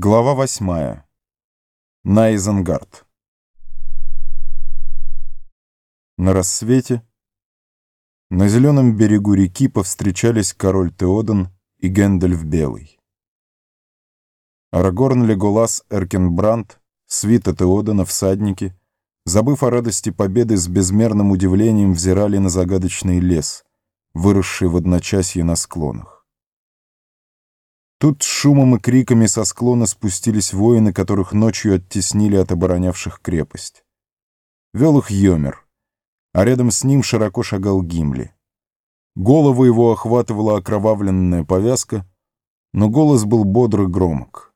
Глава восьмая. Найзенгард. На рассвете на зеленом берегу реки повстречались король Теодан и Гэндальф Белый. Арагорн Леголас Эркенбранд, свита Теодана, всадники, забыв о радости победы, с безмерным удивлением взирали на загадочный лес, выросший в одночасье на склонах. Тут шумом и криками со склона спустились воины, которых ночью оттеснили от оборонявших крепость. Вел их Йомер, а рядом с ним широко шагал Гимли. Голову его охватывала окровавленная повязка, но голос был бодр и громок.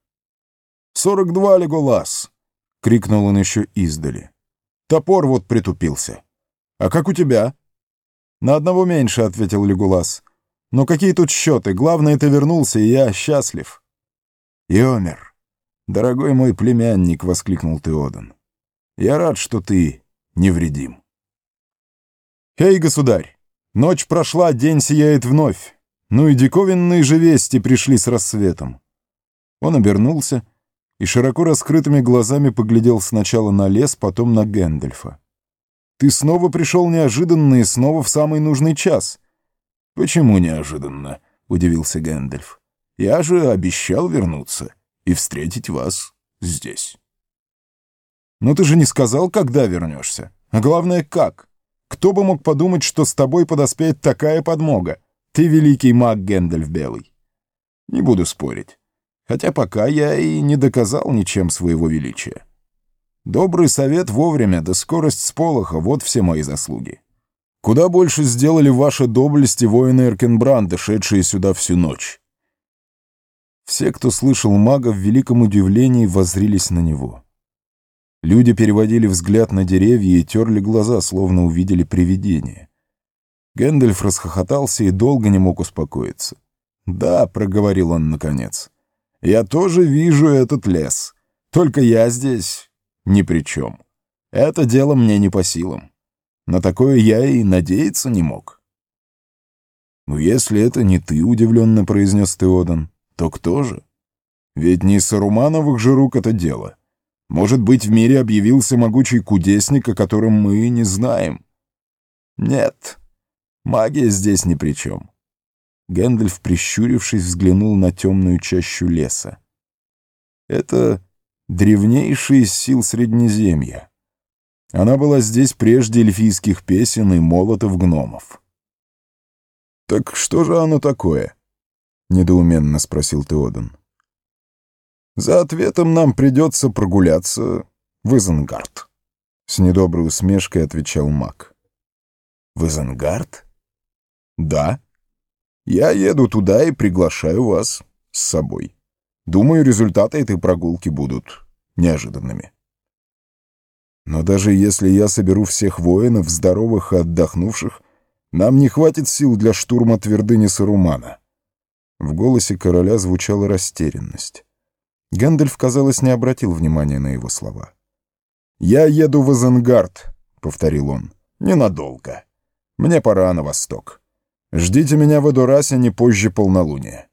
«Сорок два, Леголас!» — крикнул он еще издали. «Топор вот притупился. А как у тебя?» «На одного меньше», — ответил Леголас. Но какие тут счеты? Главное, ты вернулся, и я счастлив. Йомер, дорогой мой племянник, — воскликнул Теодан. Я рад, что ты невредим. Эй, государь, ночь прошла, день сияет вновь. Ну и диковинные же вести пришли с рассветом. Он обернулся и широко раскрытыми глазами поглядел сначала на лес, потом на Гэндальфа. «Ты снова пришел неожиданно и снова в самый нужный час. «Почему неожиданно?» — удивился Гэндальф. «Я же обещал вернуться и встретить вас здесь». «Но ты же не сказал, когда вернешься. А главное, как. Кто бы мог подумать, что с тобой подоспеет такая подмога? Ты великий маг Гэндальф Белый». «Не буду спорить. Хотя пока я и не доказал ничем своего величия. Добрый совет вовремя, да скорость сполоха — вот все мои заслуги. Куда больше сделали ваши доблести воины Эркенбранда, шедшие сюда всю ночь. Все, кто слышал мага, в великом удивлении воззрились на него. Люди переводили взгляд на деревья и терли глаза, словно увидели привидение. Гэндальф расхохотался и долго не мог успокоиться. «Да», — проговорил он наконец, — «я тоже вижу этот лес. Только я здесь ни при чем. Это дело мне не по силам. На такое я и надеяться не мог. «Ну, если это не ты», — удивленно произнес Теодан, — «то кто же? Ведь не Сарумановых же рук это дело. Может быть, в мире объявился могучий кудесник, о котором мы не знаем?» «Нет, магия здесь ни при чем». Гэндальф, прищурившись, взглянул на темную чащу леса. «Это древнейший из сил Среднеземья. Она была здесь прежде эльфийских песен и молотов гномов. «Так что же оно такое?» — недоуменно спросил Теодан. «За ответом нам придется прогуляться в Изенгард», — с недоброй усмешкой отвечал маг. «В Изенгард?» «Да. Я еду туда и приглашаю вас с собой. Думаю, результаты этой прогулки будут неожиданными». Но даже если я соберу всех воинов, здоровых и отдохнувших, нам не хватит сил для штурма твердыни Сарумана. В голосе короля звучала растерянность. Гэндальф, казалось, не обратил внимания на его слова. «Я еду в Изенгард», — повторил он. «Ненадолго. Мне пора на восток. Ждите меня в Эдурасе не позже полнолуния».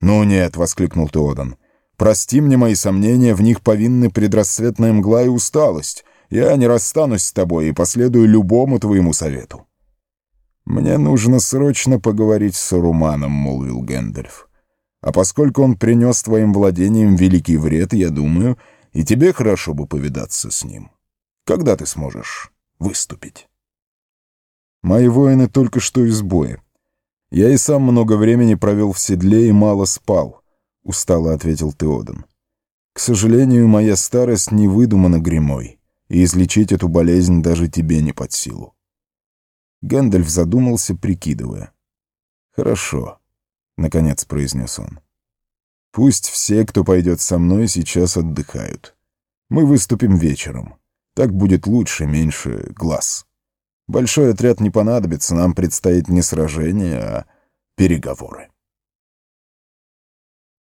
«Ну нет», — воскликнул Теодан. «Прости мне мои сомнения, в них повинны предрассветная мгла и усталость. Я не расстанусь с тобой и последую любому твоему совету». «Мне нужно срочно поговорить с Саруманом», — молвил Гэндальф. «А поскольку он принес твоим владениям великий вред, я думаю, и тебе хорошо бы повидаться с ним. Когда ты сможешь выступить?» «Мои воины только что из боя. Я и сам много времени провел в седле и мало спал», — устало ответил Теодан. «К сожалению, моя старость не выдумана гремой и излечить эту болезнь даже тебе не под силу. Гэндальф задумался, прикидывая. «Хорошо», — наконец произнес он. «Пусть все, кто пойдет со мной, сейчас отдыхают. Мы выступим вечером. Так будет лучше, меньше глаз. Большой отряд не понадобится, нам предстоит не сражение, а переговоры».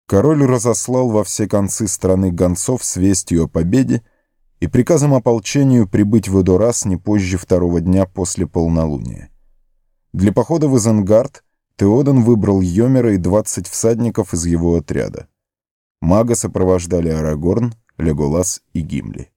Король разослал во все концы страны гонцов с вестью о победе, и приказом ополчению прибыть в Эдорас не позже второго дня после полнолуния. Для похода в Изенгард Теодан выбрал Йомера и 20 всадников из его отряда. Мага сопровождали Арагорн, Леголас и Гимли.